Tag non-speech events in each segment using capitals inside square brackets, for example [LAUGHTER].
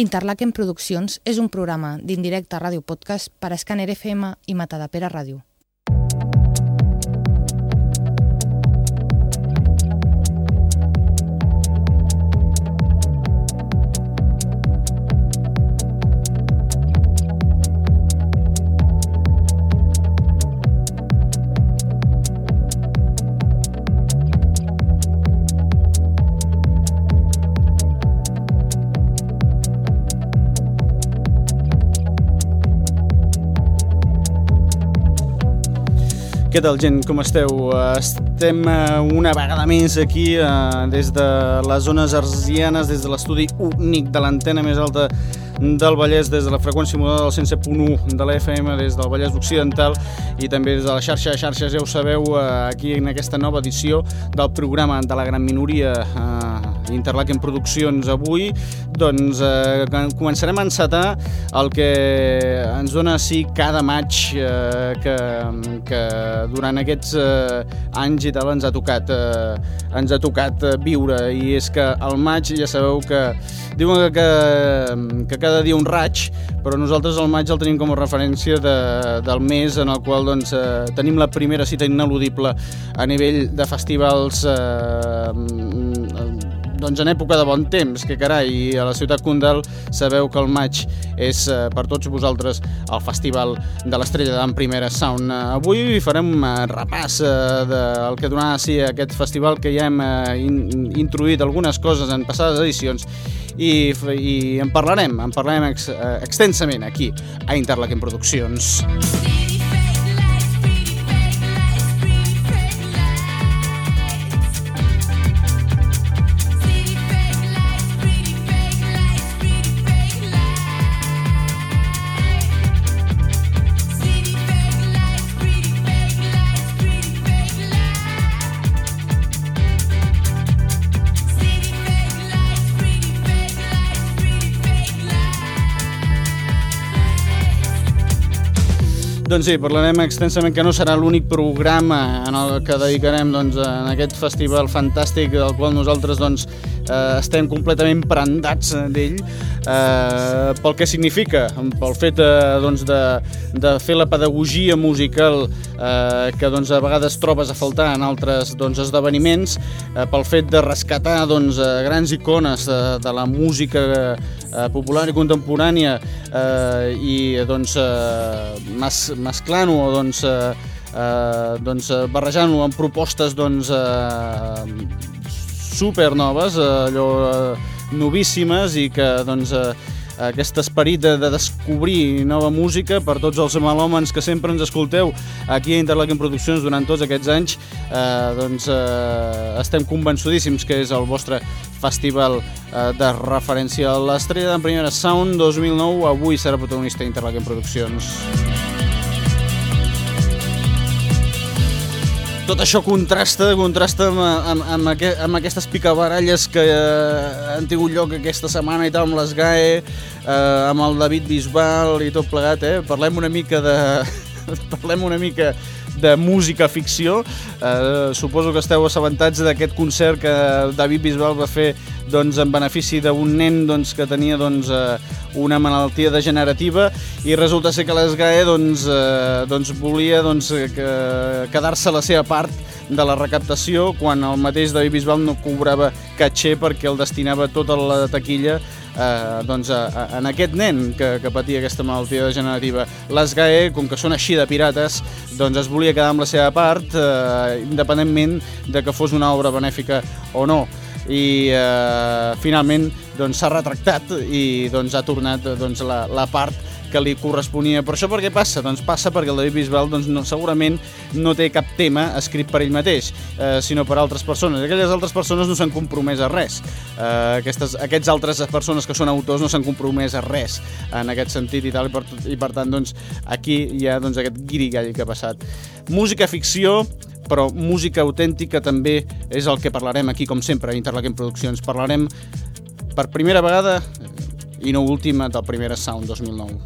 Interlaken Produccions és un programa d'indirecte ràdio podcast per a Scanner FM i Matadepera Ràdio. Què tal, gent? Com esteu? Estem eh, una vegada més aquí eh, des de les zones arsianes, des de l'estudi únic de l'antena més alta del Vallès des de la freqüència modulada del 107.1 de la FM des del Vallès Occidental i també des de la xarxa de xarxes, ja ho sabeu, eh, aquí en aquesta nova edició del programa de la gran minoria Interlaken Produccions avui, doncs eh, començarem a encetar el que ens dona sí cada maig eh, que, que durant aquests eh, anys i tal ens ha tocat eh, ens ha tocat viure. I és que al maig ja sabeu que diuen que, que, que cada dia un raig, però nosaltres el maig el tenim com a referència de, del mes en el qual doncs, eh, tenim la primera cita ineludible a nivell de festivals eh, doncs en època de bon temps, que carai, a la ciutat Condal sabeu que el maig és eh, per tots vosaltres el festival de l'estrella d'en primera sound. Eh, avui farem un eh, repàs del que donarà sí, aquest festival que ja hem in, introduït algunes coses en passades edicions i, i en parlarem, en parlarem ex, extensament aquí a Interlaken Produccions. Sí. Doncs sí, parlarem extensament que no serà l'únic programa en el que dedicarem doncs, en aquest festival fantàstic del qual nosaltres doncs, eh, estem completament prendats d'ell eh, pel que significa, pel fet eh, doncs, de, de fer la pedagogia musical eh, que doncs, a vegades trobes a faltar en altres doncs, esdeveniments, eh, pel fet de rescatar doncs, eh, grans icones de, de la música eh, popular i contemporània eh, i doncs, eh, mes, mesclant-ho doncs, eh, eh, doncs, barrejant-ho amb propostes doncs, eh, super noves, eh, allò eh, novíssimes i que doncs, eh, aquest esperit de, de descobrir nova música per tots els malòmens que sempre ens escolteu aquí a Interlaken Produccions durant tots aquests anys eh, doncs eh, estem convençudíssims que és el vostre festival eh, de referència. A l'estrella de primera Sound 2009 avui serà protagonista d'Interlaken Produccions tot això contrasta, contrasta amb, amb, amb, aquest, amb aquestes picabaralles que eh, han tingut lloc aquesta setmana i tal, amb les GAE, eh, amb el David Bisbal i tot plegat, eh? Parlem una mica de... [LAUGHS] parlem una mica de música ficció. Eh, suposo que esteu assabentats d'aquest concert que David Bisbal va fer doncs, en benefici d'un nen doncs, que tenia doncs, eh, una malaltia degenerativa i resulta ser que l'ESGAE doncs, eh, doncs, volia doncs, que, quedar-se la seva part de la recaptació quan el mateix David Bisbal no cobrava catxer perquè el destinava tota la taquilla eh, doncs, a, a, en aquest nen que, que patia aquesta malaltia degenerativa. Les GAE, com que són així de pirates, doncs es volia quedar amb la seva part, eh, independentment de que fos una obra benèfica o no i eh, finalment s'ha doncs, retractat i doncs, ha tornat doncs, la, la part que li corresponia. Per això per què passa? Doncs passa perquè el David Bisbal doncs, no, segurament no té cap tema escrit per ell mateix, eh, sinó per altres persones. Aquelles altres persones no s'han compromès a res. Eh, aquestes, aquests altres persones que són autors no s'han compromès a res en aquest sentit i tal, i per, i per tant doncs, aquí hi ha doncs, aquest guirigall que ha passat. Música ficció, però música autèntica també és el que parlarem aquí, com sempre, a Interlaken Produccions. Parlarem per primera vegada i no última del Primera Sound 2009.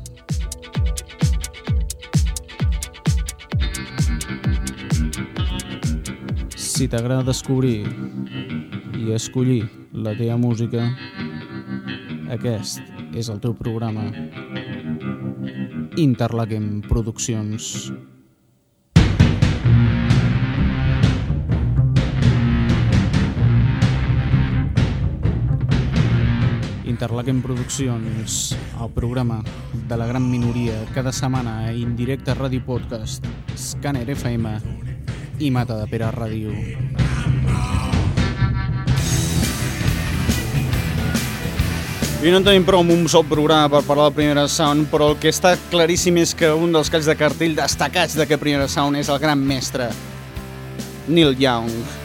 Si t'agrada descobrir i escollir la teva música, aquest és el teu programa Interlaquem Produccions. Interlaquem Produccions, el programa de la gran minoria, cada setmana a Indirecte Ràdio Podcast, Scanner FM i Mata de Pere Ràdio. I no en tenim prou amb un sol programa per parlar del Primera Sound, però el que està claríssim és que un dels calls de cartell destacats d'aquest Primera Sound és el gran mestre, Neil Young.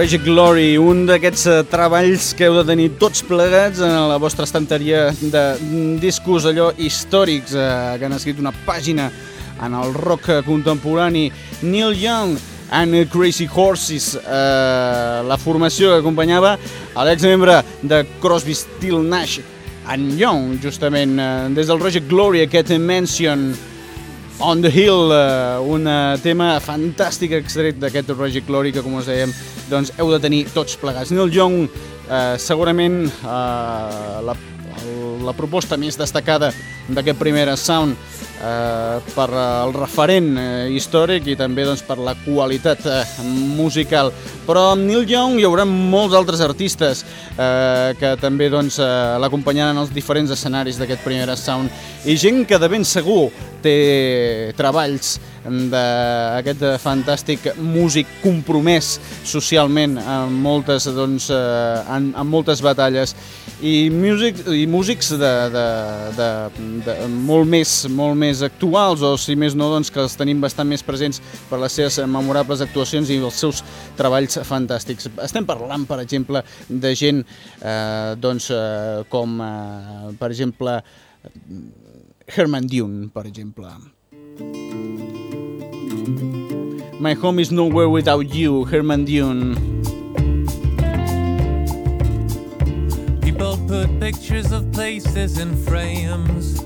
Rage Glory, un d'aquests uh, treballs que heu de tenir tots plegats en la vostra estanteria de discos allò històrics uh, que han escrit una pàgina en el rock contemporani. Neil Young and Crazy Horses, uh, la formació que acompanyava a l'exmembre de Crosby, Still Nash and Young, justament uh, des del Rage Glory, aquest Mention On the Hill, uh, un tema fantàstic extret d'aquest Roger Glory que, com us dèiem, doncs heu de tenir tots plegats. Neil Young, uh, segurament uh, la, la proposta més destacada d'aquest primer sound eh, per el referent eh, històric i també doncs, per la qualitat eh, musical. Però amb Neil Young hi haurà molts altres artistes eh, que també doncs, eh, l'acompanyaran als diferents escenaris d'aquest primer sound i gent que de ben segur té treballs d'aquest fantàstic músic compromès socialment en moltes, doncs, en, en moltes batalles i, music, i músics de, de, de, de, molt, més, molt més actuals o si més no doncs, que els tenim bastant més presents per les seves memorables actuacions i els seus treballs fantàstics. Estem parlant, per exemple, de gent eh, doncs, eh, com, eh, per exemple, Herman Dune, per exemple. My home is nowhere without you, Herman Dune. Put pictures of places in frames.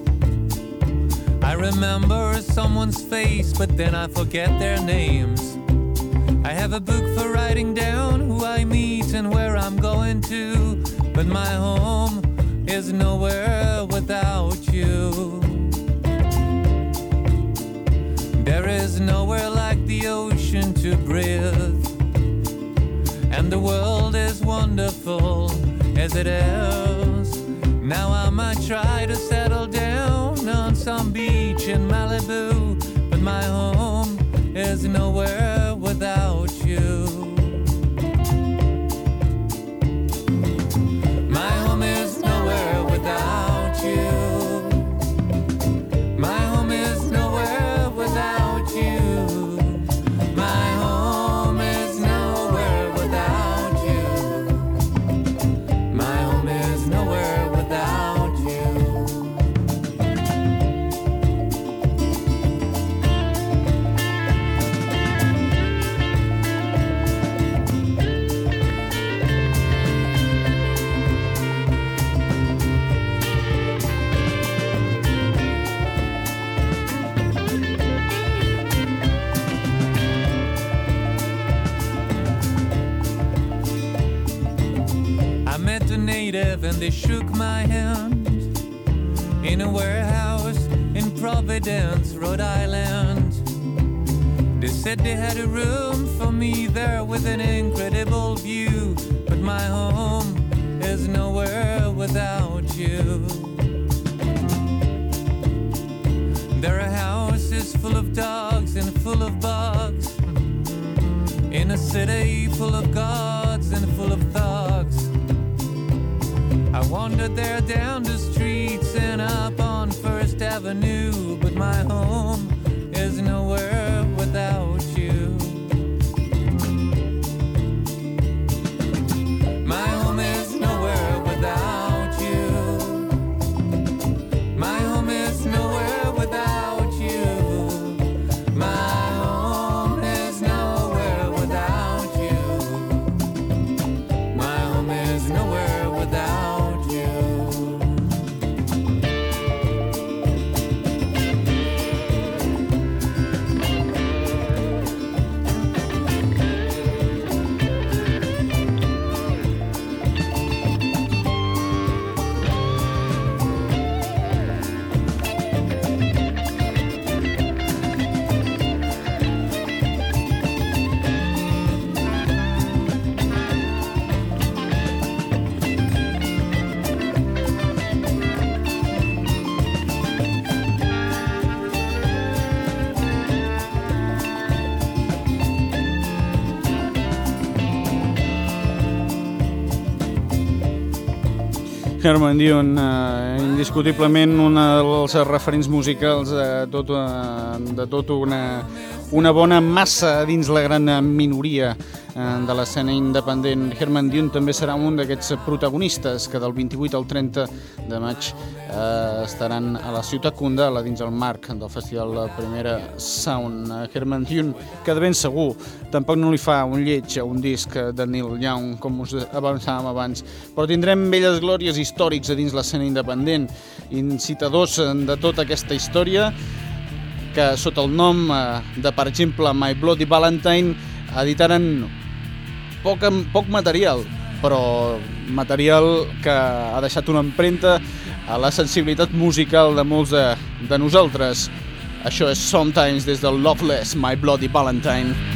I remember someone's face, but then I forget their names. I have a book for writing down who I meet and where I'm going to, but my home is nowhere without you. There is nowhere like the ocean to breathe, and the world is wonderful as it is. Now I might try to settle down on some beach in Malibu, but my home is nowhere without you. and they shook my hand in a warehouse in Providence, Rhode Island. They said they had a room for me there with an incredible view, but my home is nowhere without you. There are houses full of dogs and full of bugs in a city full of gods and full of wandered there down the streets and up on First Avenue, but my home is nowhere without Herman Dion, eh, indiscutiblement un dels referents musicals de tot, de tot una, una bona massa dins la gran minoria Eh, de l'escena independent. Herman Dune també serà un d'aquests protagonistes que del 28 al 30 de maig eh, estaran a la ciutat Condala dins el marc del festival La Primera Sound. Eh, Herman Dune, que de ben segur tampoc no li fa un lleig a un disc de Neil Young, com us avançàvem abans, però tindrem velles glòries històrics a dins l'escena independent, incitadors de tota aquesta història, que sota el nom de, per exemple, My Bloody Valentine, editaren poc, poc material, però material que ha deixat una empremta a la sensibilitat musical de molts de, de nosaltres. Això és Sometimes des del Loveless, My Bloody Valentine.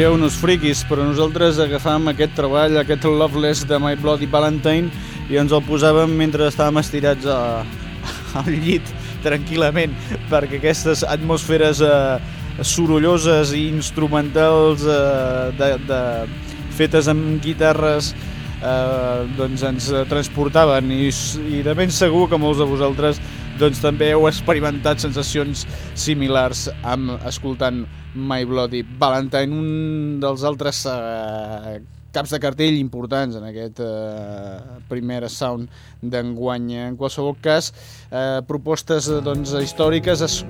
Dieu-nos friquis, però nosaltres agafàvem aquest treball, aquest Loveless de My Bloody Valentine i ens el posàvem mentre estàvem estirats a, al llit tranquil·lament perquè aquestes atmosferes eh, sorolloses i instrumentals eh, de, de, fetes amb guitarres eh, doncs ens transportaven. I, i de ben segur que molts de vosaltres doncs també heu experimentat sensacions similars amb escoltant My Bloody Valentine, un dels altres eh, caps de cartell importants en aquest eh, primer sound d'enguany. En qualsevol cas, eh, propostes doncs, històriques es,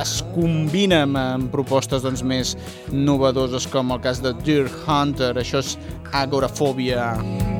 es combinen amb propostes doncs, més novedoses com el cas de Deer Hunter, això és agorafòbia. Cover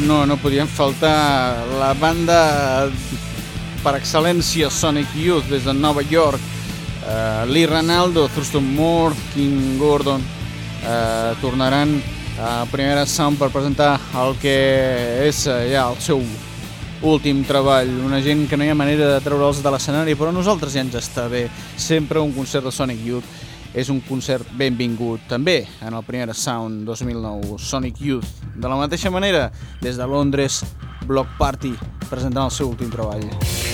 Com no, no podien faltar la banda per excel·lència Sonic Youth des de Nova York. Uh, Lee Ranaldo, Thurston Moore, Kim Gordon uh, tornaran a Primera Sound per presentar el que és uh, ja el seu últim treball. Una gent que no hi ha manera de treure'ls de l'escenari, però a nosaltres ja ens està bé. Sempre un concert de Sonic Youth és un concert benvingut. També en el Primera Sound 2009, Sonic Youth. De la mateixa manera, des de Londres, Block Party, presentant el seu últim treball. Working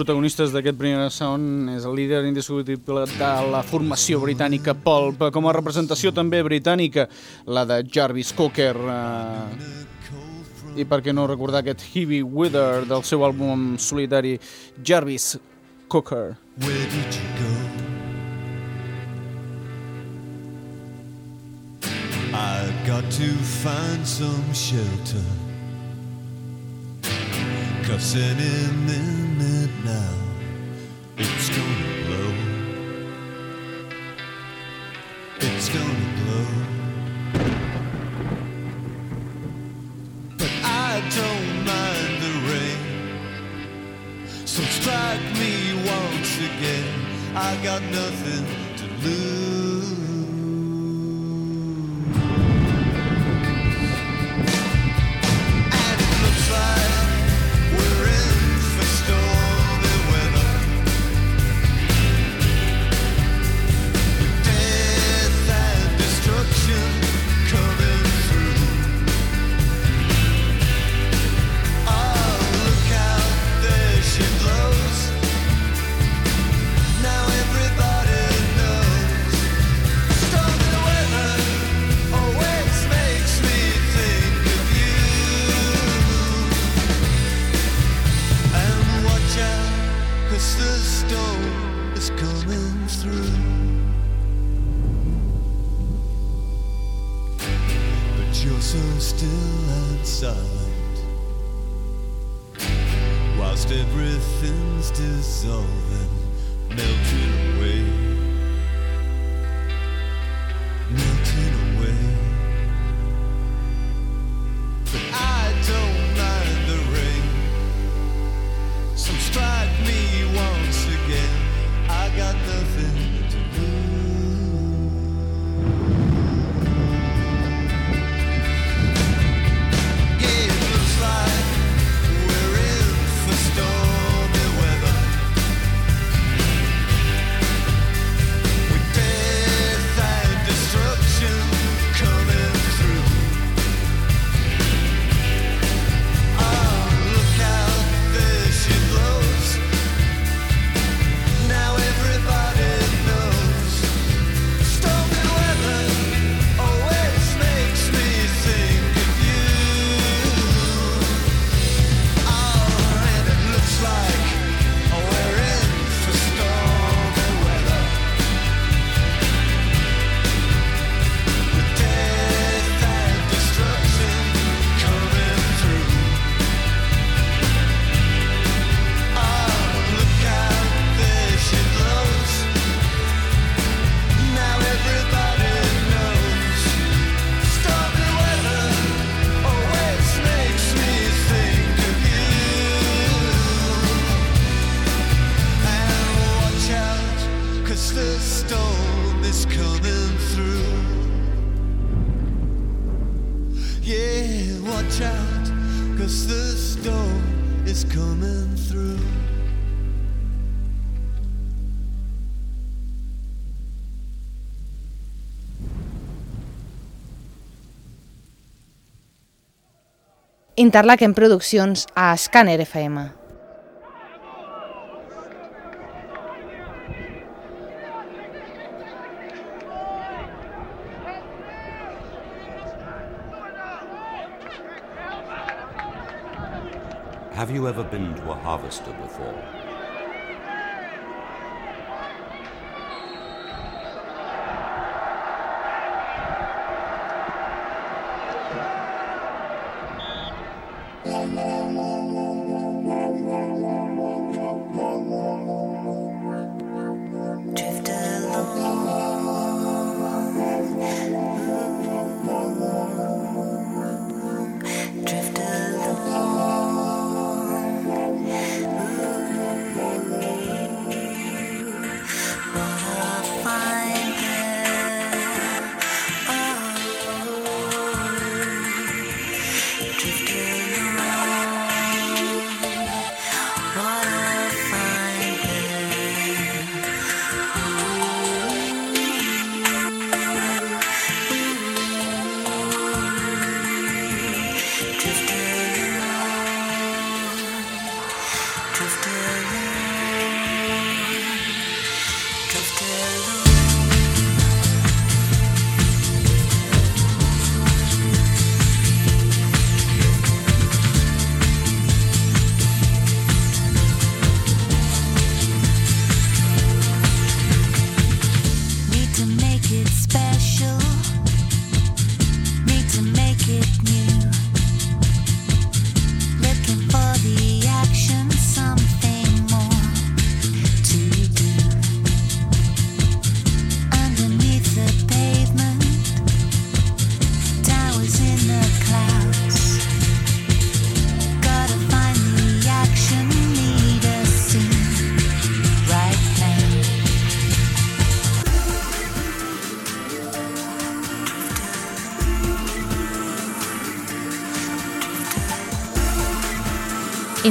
protagonistes d'aquest primer sound és el líder indiscutible de la formació britànica Pulp, com a representació també britànica, la de Jarvis Cocker. Eh, I per què no recordar aquest Heavy Wither del seu àlbum solitari Jarvis Cocker. Where did you go? I've got to find some shelter Cause any minute now It's gonna blow. It's gonna blow. But I don't mind the rain So strike me once again. I got nothing to lose Interlaken Produccions a Scanner FM. Have you ever been to a harvester before?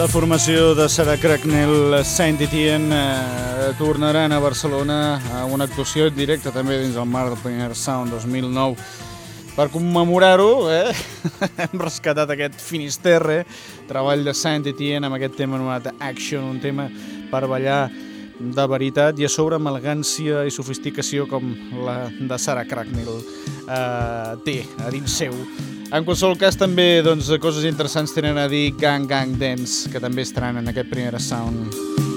La formació de Sarah Cracknell Saint Etienne eh, tornaran a Barcelona a una actuació en directe també dins el marc del Premier Sound 2009. Per commemorar-ho, eh, [LAUGHS] hem rescatat aquest Finisterre, treball de Saint Etienne amb aquest tema anomenat Action, un tema per ballar de veritat i a sobre amb elegància i sofisticació com la de Sarah Cracknell eh, té a dins seu. En qualsevol cas, també doncs, coses interessants tenen a dir Gang Gang Dance, que també estaran en aquest primer sound.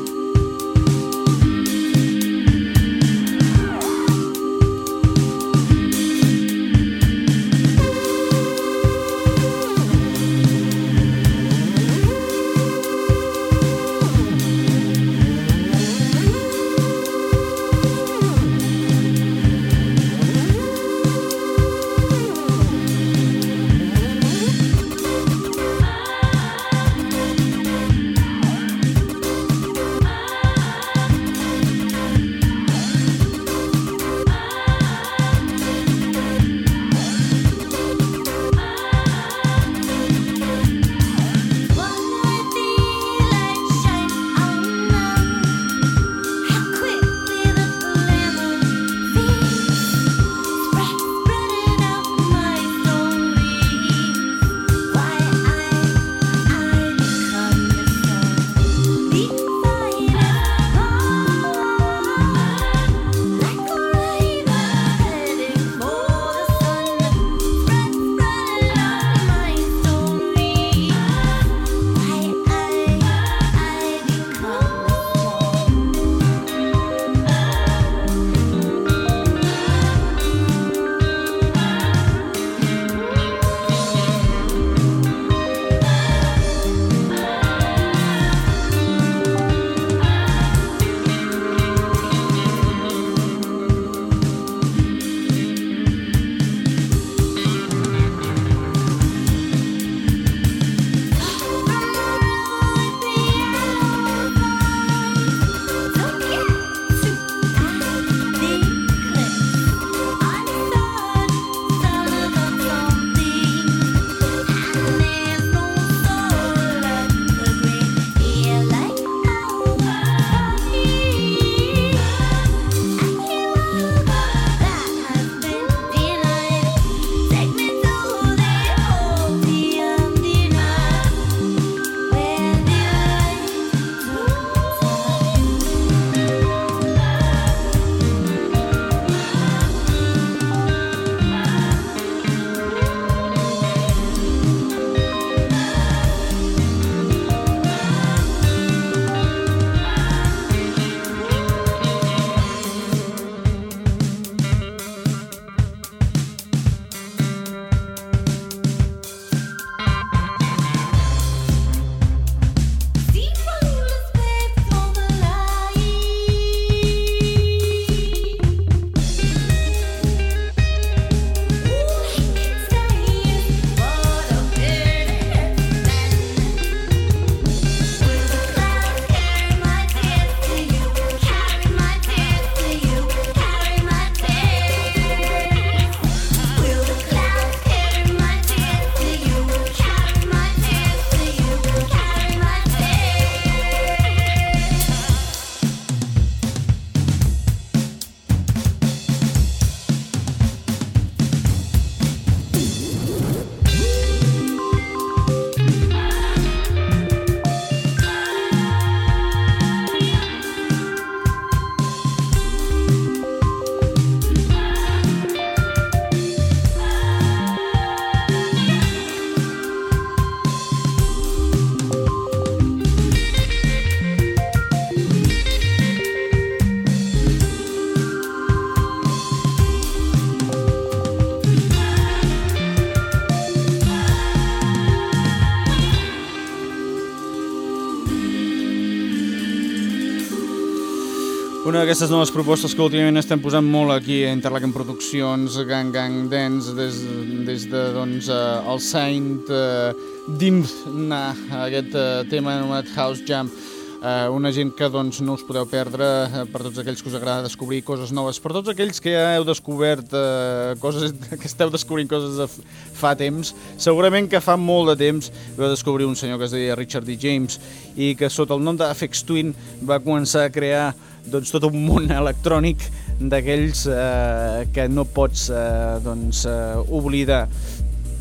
D'aquestes noves propostes que últimament estem posant molt aquí a Interlaken Produccions, Gang Gang Dance, des, des de doncs, uh, el Saint uh, Dimna, aquest uh, tema anomenat House Jam. Uh, una gent que doncs, no us podeu perdre uh, per tots aquells que us agrada descobrir coses noves, per tots aquells que ja heu descobert uh, coses, [LAUGHS] que esteu descobrint coses de fa temps, segurament que fa molt de temps vau descobrir un senyor que es deia Richard D. James i que sota el nom d'Afex Twin va començar a crear doncs, tot un món [LAUGHS] electrònic d'aquells eh, que no pots eh, doncs, eh, oblidar.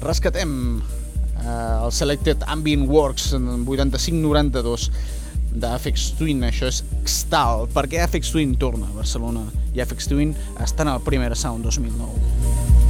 Rescatem eh, el Selected Ambient Works en 85-92 d'Afex Twin, això és Xtal. Per què Afex Twin torna a Barcelona? I Afex Twin està en el primer Sound 2009.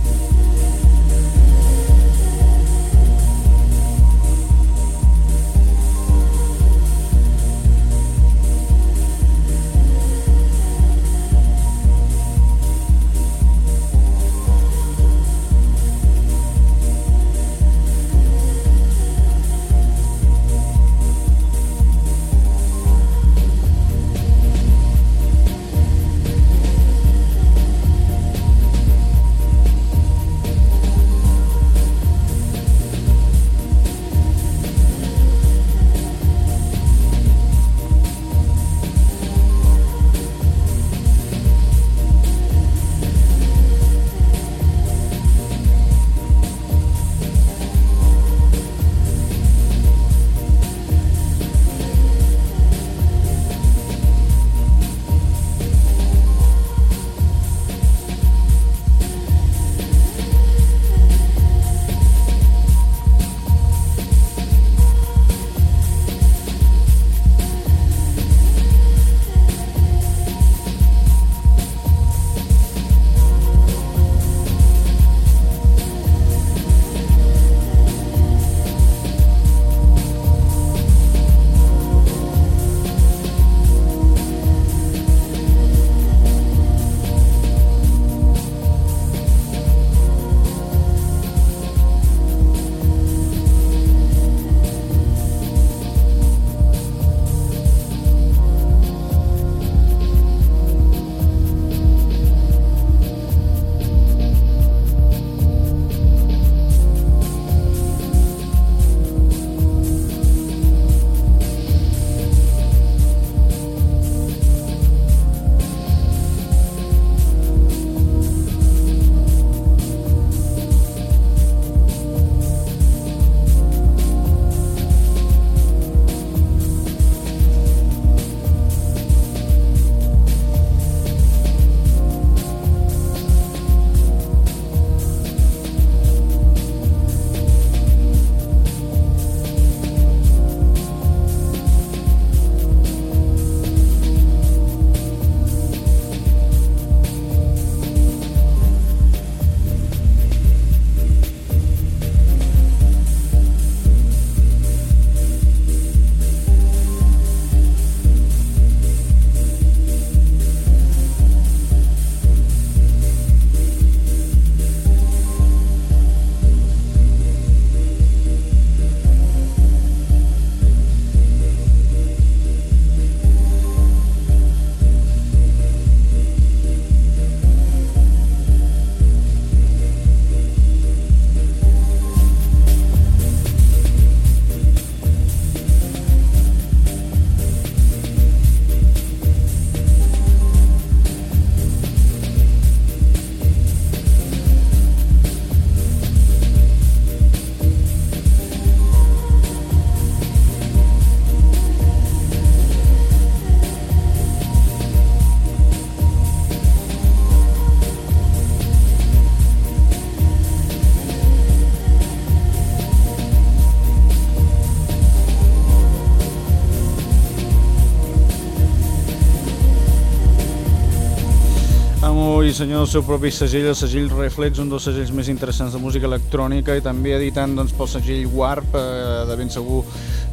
I senyor, el seu propi segell, el segell Reflex, un dels segells més interessants de música electrònica i també editant doncs, pel segell Warp, eh, de ben segur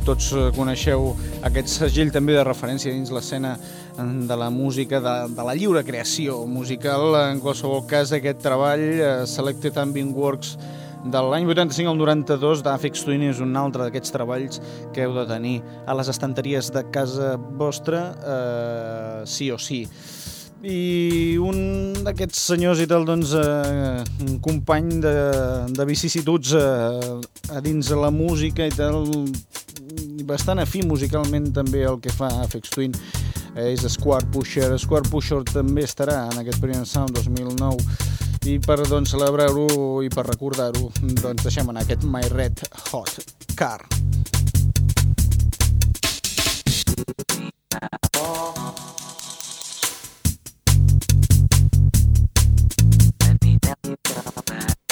tots eh, coneixeu aquest segell també de referència dins l'escena eh, de la música, de, de la lliure creació musical. En qualsevol cas, aquest treball, eh, Selected Ambient Works, de l'any 85 al 92 d'Afex Twin és un altre d'aquests treballs que heu de tenir a les estanteries de casa vostra eh, sí o sí i un d'aquests senyors i tal, doncs, eh, un company de, de vicissituds eh, a dins de la música i tal, bastant afí musicalment també el que fa Afex Twin eh, és Square Pusher. Square Pusher també estarà en aquest primer Sound 2009 i per doncs, celebrar-ho i per recordar-ho doncs deixem anar aquest My Red Hot Car.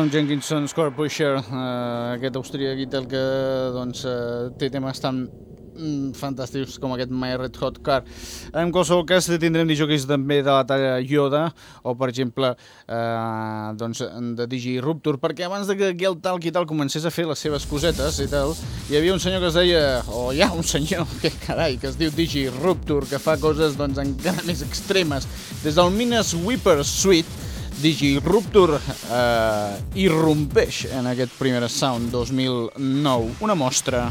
Tom Jenkinson, Score Pusher, eh, aquest austríac tal que doncs, eh, té temes tan mm, fantàstics com aquest My Red Hot Car. En qualsevol cas tindrem disjockeys també de la talla Yoda o per exemple eh, doncs, de Digi Rupture perquè abans de que Gel Talk i tal comencés a fer les seves cosetes i tal hi havia un senyor que es deia, o hi ha un senyor [LAUGHS] que carai, que es diu Digi Rupture que fa coses doncs encara més extremes des del Minas Whipper Suite Digi Rupture eh, irrompeix en aquest primer Sound 2009. Una mostra.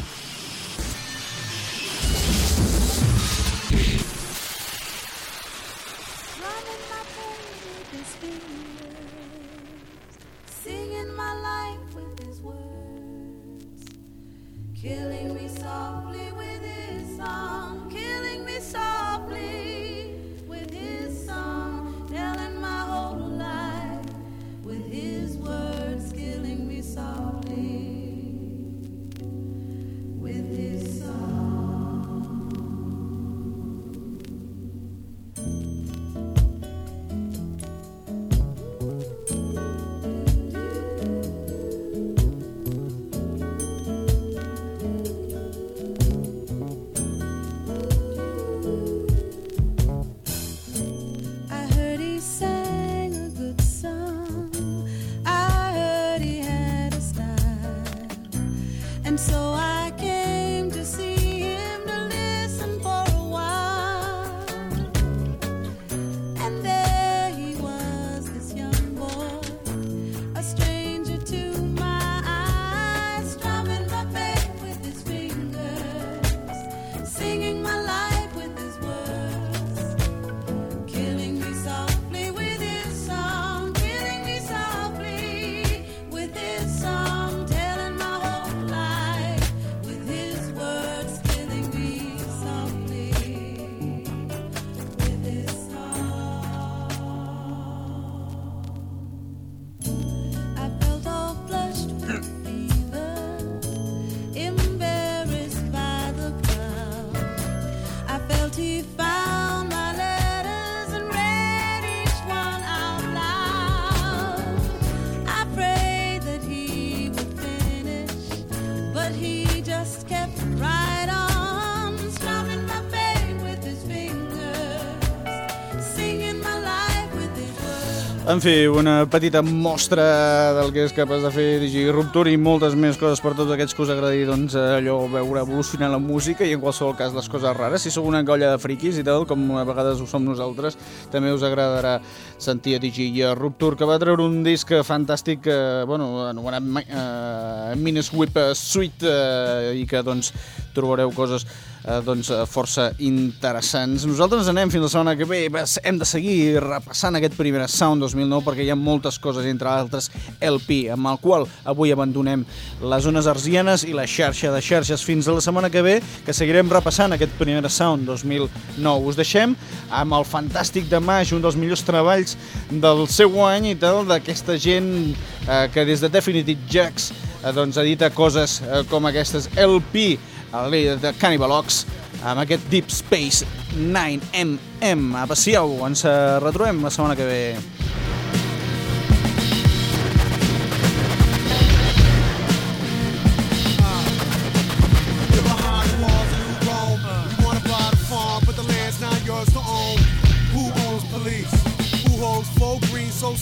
En fi, una petita mostra del que és capaç de fer Digi Rupture i moltes més coses per tots aquests que us agradi doncs, allò veure evolucionar la música i en qualsevol cas les coses rares. Si sou una colla de friquis i tal, com a vegades ho som nosaltres, també us agradarà sentir a Digi Rupture, que va treure un disc fantàstic, eh, bueno, anomenat eh, Minisweep Suite, eh, i que doncs trobareu coses eh, doncs, eh, força interessants. Nosaltres anem fins la setmana que ve. Hem de seguir repassant aquest primer Sound 2009 perquè hi ha moltes coses, entre altres LP, amb el qual avui abandonem les zones arsianes i la xarxa de xarxes. Fins a la setmana que ve, que seguirem repassant aquest primer Sound 2009. Us deixem amb el fantàstic de Maix, un dels millors treballs del seu any i tal, d'aquesta gent eh, que des de Definitive Jacks eh, doncs edita coses eh, com aquestes LP el líder de Cannibal Ox amb aquest Deep Space 9MM. Aprecieu, ens eh, retrobem la setmana que ve.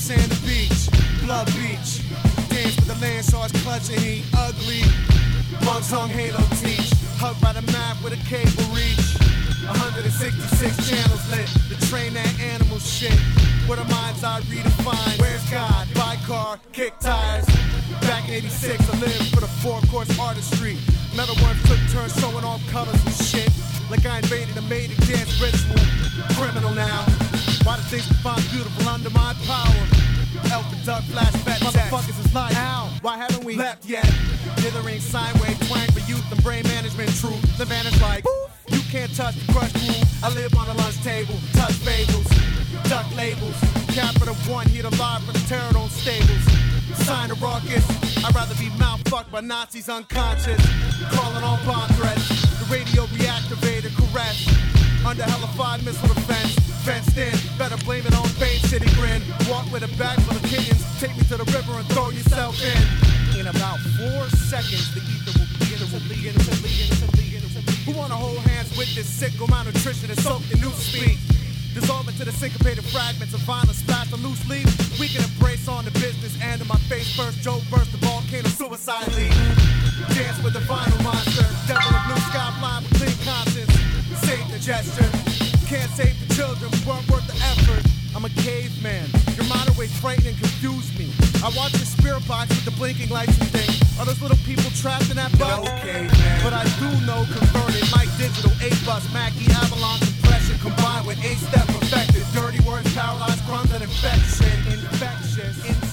Sand beach? Blood beach. Dance with the land sharks clutching heat. Ugly. Monks hung halo teach. Hugged by the map with a cable reach. 166 channels lit. The train that animal shit. Where the mind's eye redefined. Where's God? By car, kick tires. Back in 86, I lived for the four course artistry. Metal one took turns showing off colors and shit. Like I invaded a maiden dance ritual. Criminal now. Why the things find beautiful under my power? Elf and duck flashback. Motherfuckers is like, how? Why haven't we left yet? Dithering sine wave twang for youth and brain management truth. The man is like, you can't touch the crush groove. I live on a lunch table, touch fables, duck labels. Capital one, hit to live for the terror on stables. Sign of ruckus. I'd rather be mouth fucked by Nazis unconscious. Calling on bomb threats. The radio reactivated, caress. Under hellified missile defense. Fenced in, better blame it on Fame City grin. Walk with a bag full of kittens. Take me to the river and throw yourself in. In about four seconds, the ether will begin to begin to begin to begin to. Who wanna hold hands with this sicko malnutrition and soak in new speed? Dissolve into the syncopated fragments of violence splash the loose leaf. We can embrace on the business and in my face first. Joe burst the volcano suicide lead. Dance with the vinyl monster. Devil in blue sky flying with clean conscience. Save the gesture can't save the children, weren't worth the effort. I'm a caveman. Your mind always frightened and confused me. I watch your spirit box with the blinking lights and things. Are those little people trapped in that box? Okay. But I do know converted, Mike Digital, A-Bus, Mackie, Avalon, compression combined with A-Step perfected. Dirty words, paralyzed, crumbs, and infection. Infectious. infectious.